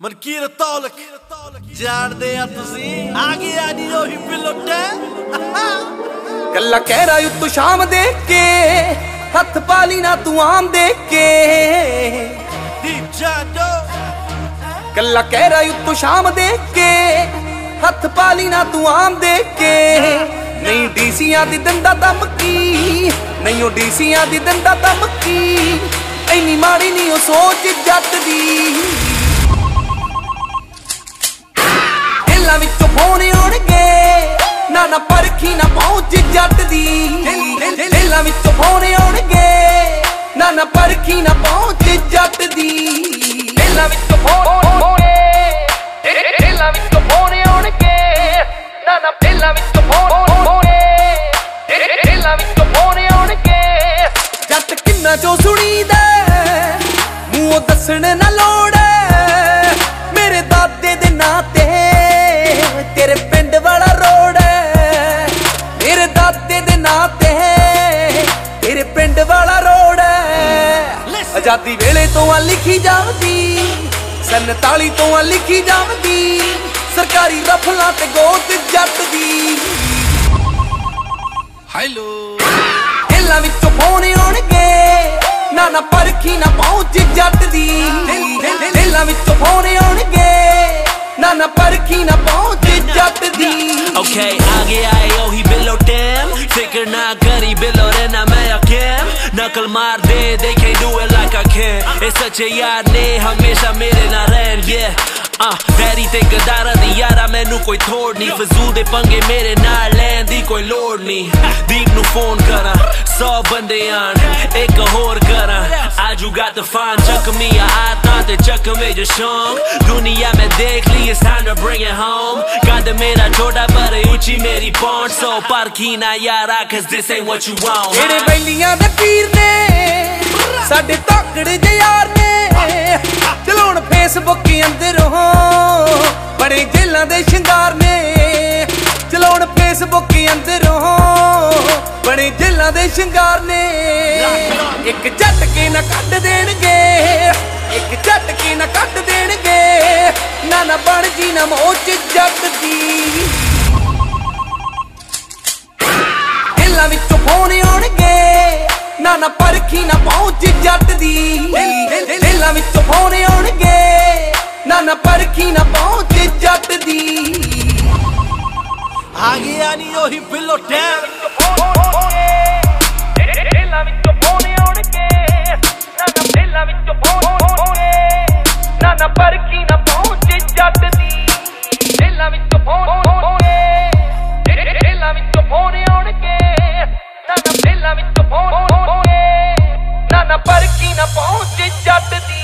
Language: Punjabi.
ਮਨਕੀਰ ਤੌਲਕ ਜਾਣਦੇ ਆ ਤੁਸੀਂ? ਆ ਗਿਆ ਨੀ ਉਹੀ ਪਿਲੋਟੇ। ਕੱਲਾ ਕਹਿ ਰਾ ਉੱਤੋਂ ਸ਼ਾਮ ਦੇ ਕੇ ਹੱਥ ਪਾਲੀ ਨਾ ਤੂੰ ਆਮ ਦੇ ਕੇ। ਦੀ। ਜਾਦੋ ਕੱਲਾ ਕਹਿ ਰਾ ਉੱਤੋਂ ਸ਼ਾਮ ਦੇ ਕੇ ਹੱਥ ਪਾਲੀ ਨਾ ਤੂੰ ਆਮ ਦੇ ਕੇ। ਨਹੀਂ ਡੀਸੀਆਂ ਦੀ ਦੰਦਾ ਧਮਕੀ ਨਹੀਂ ਉਹ ਡੀਸੀਆਂ ਦੀ ਦੰਦਾ ਧਮਕੀ। ਐਨੀ ਮਾੜੀ ਨਹੀਂ ਉਹ ਸੋਚ ਜੱਟ ਦੀ। ਨਾ ਪਰਖੀ, ਨਾ ਪਹੁੰਚ ਜੱਟ ਦੀ। ਦਿਲਾਂ ਵਿੱਚੋਂ ਫੋਨ ਆਉਣਗੇ। ਨਾ ਨਾ ਪਰਖੀ, ਨਾ ਪਹੁੰਚ ਜੱਟ ਦੀ। ਦਿਲਾਂ ਵਿੱਚੋਂ ਫੋਨ ਦਿਲਾਂ ਵਿੱਚੋਂ ਫੋਨ ਆਉਣਗੇ। ਨਾ ਨਾ ਦਿਲਾਂ ਵਿੱਚੋਂ ਫੋਨ ਦਿਲਾਂ ਵਿੱਚੋਂ ਫੋਨ ਆਉਣਗੇ। ਜੱਟ ਕਿੰਨਾ ਚੋਂ ਸੁਣੀਦਾ ਮੂੰਹੋਂ ਦੱਸਣ ਨਾ ਲੋੜ ਆਜ਼ਾਦੀ ਵੇਲੇ ਤੋਂ ਆ ਲਿਖੀ ਜਾਂਦੀ ਸੰਤਾਲੀ ਤੋਂ ਆ ਲਿਖੀ ਜਾਂਦੀ ਸਰਕਾਰੀ ਰਫਲਾਂ ਤੇ ਗੋਤ ਜੱਟ ਦੀ ਹੈਲੋ ਦਿਲਾਂ ਵਿੱਚੋਂ ਫੋਨ ਆਉਣਗੇ ਨਾ ਨਾ ਪਰਖੀ ਨਾ ਪਹੁੰਚ ਜੱਟ ਦੀ ਦਿਲਾਂ ਵਿੱਚੋਂ ਫੋਨ ਟੈਮ ਫਿਕਰ ਨਾ ਕਰੀ ਬਿੱਲੋ ਰੇ ਨਾ ਮੈਂ ਅਕੈਮ ਨਕਲ ਮਾਰ they can't do it like I can ਇਹ ਸੱਚੇ ਯਾਰ ਨੇ, ਹਮੇਸ਼ਾ ਮੇਰੇ ਨਾਲ ਰਹਿਣ, yeah ਆ ਵੈਰੀ ਤੇ ਗਦਾਰਾ ਦੀ ਯਾਰਾ, ਮੈਨੂੰ ਕੋਈ ਥੋੜ ਨਹੀਂ। ਫਜ਼ੂਲ ਦੇ ਪੰਗੇ ਮੇਰੇ ਨਾਲ ਲੈਣ ਦੀ ਕੋਈ ਲੋੜ ਨਹੀਂ। ਦੀਪ ਨੂੰ ਫੋਨ ਕਰਾਂ 100 ਬੰਦੇ ਆਣ, ਇੱਕ ਹੋਰ ਕਰਾਂ। ਅੱਜ you got the fun, ਚੱਕ ਮੀ ਆ ਤਾਂ ਤੇ ਚੱਕ ਮੇ ਜੋ ਸ਼ੌਂਕ। ਦੁਨੀਆ ਮੈਂ ਦੇਖ ਲਈ, it's time to bring it home ਕੱਦ ਮੇਰਾ ਛੋਟਾ ਪਰ ਉੱਚੀ ਮੇਰੀ ਪਹੁੰਚ ਸੋ। ਪਰਖੀ ਨਾ ਯਾਰਾ cause this ain't what you want ਜਿਹੜੇ ਬੈਲੀਆਂ ਦੇ ਪੀਰ ਨੇ ਸਾਡੇ ਧਾਕੜ ਦੇ ਯਾਰ ਨੇ। ਚਲਾਉਣ ਫੇਸਬੁੱਕ ਅੰਦਰੋਂ ਬੜੇ ਜੇਲਾਂ ਦੇ ਸ਼ਿੰਗਾਰ ਨੇ। ਚਲਾਉਣ ਫੇਸਬੁੱਕ ਅੰਦਰੋਂ ਬੜੇ ਜੇਲਾਂ ਦੇ ਸ਼ਿੰਗਾਰ ਨੇ। ਇੱਕ ਝਟਕੇ ਨਾ ਕੱਢ ਦੇਣਗੇ ਇੱਕ ਝਟਕੇ ਨਾ ਕੱਢ ਦੇਣਗੇ। ਨਾ ਨਾ ਬਣ ਜੀ ਨਾ ਮੋਚ ਨਾ ਪਰਖੀ, ਨਾ ਪਹੁੰਚ ਜੱਟ ਦੀ। ਦਿਲਾਂ ਵਿੱਚੋਂ ਫੋਨ ਆਉਣਗੇ। ਨਾ ਨਾ ਪਰਖੀ, ਨਾ ਪਹੁੰਚ ਜੱਟ ਦੀ। ਆ ਗਿਆ ਨੀ ਉਹੀ ਪਿਲੋਟੇ ਦਿਲਾਂ ਵਿੱਚੋਂ ਫੋਨ ਆਉਣਗੇ। ਨਾ ਨਾ ਦਿਲਾਂ ਵਿੱਚੋਂ ਫੋਨ ਨਾ ਨਾ ਪਰਖੀ ਨਾ ਨਾ ਦਿਲਾਂ ਜੱਟ ਦੀ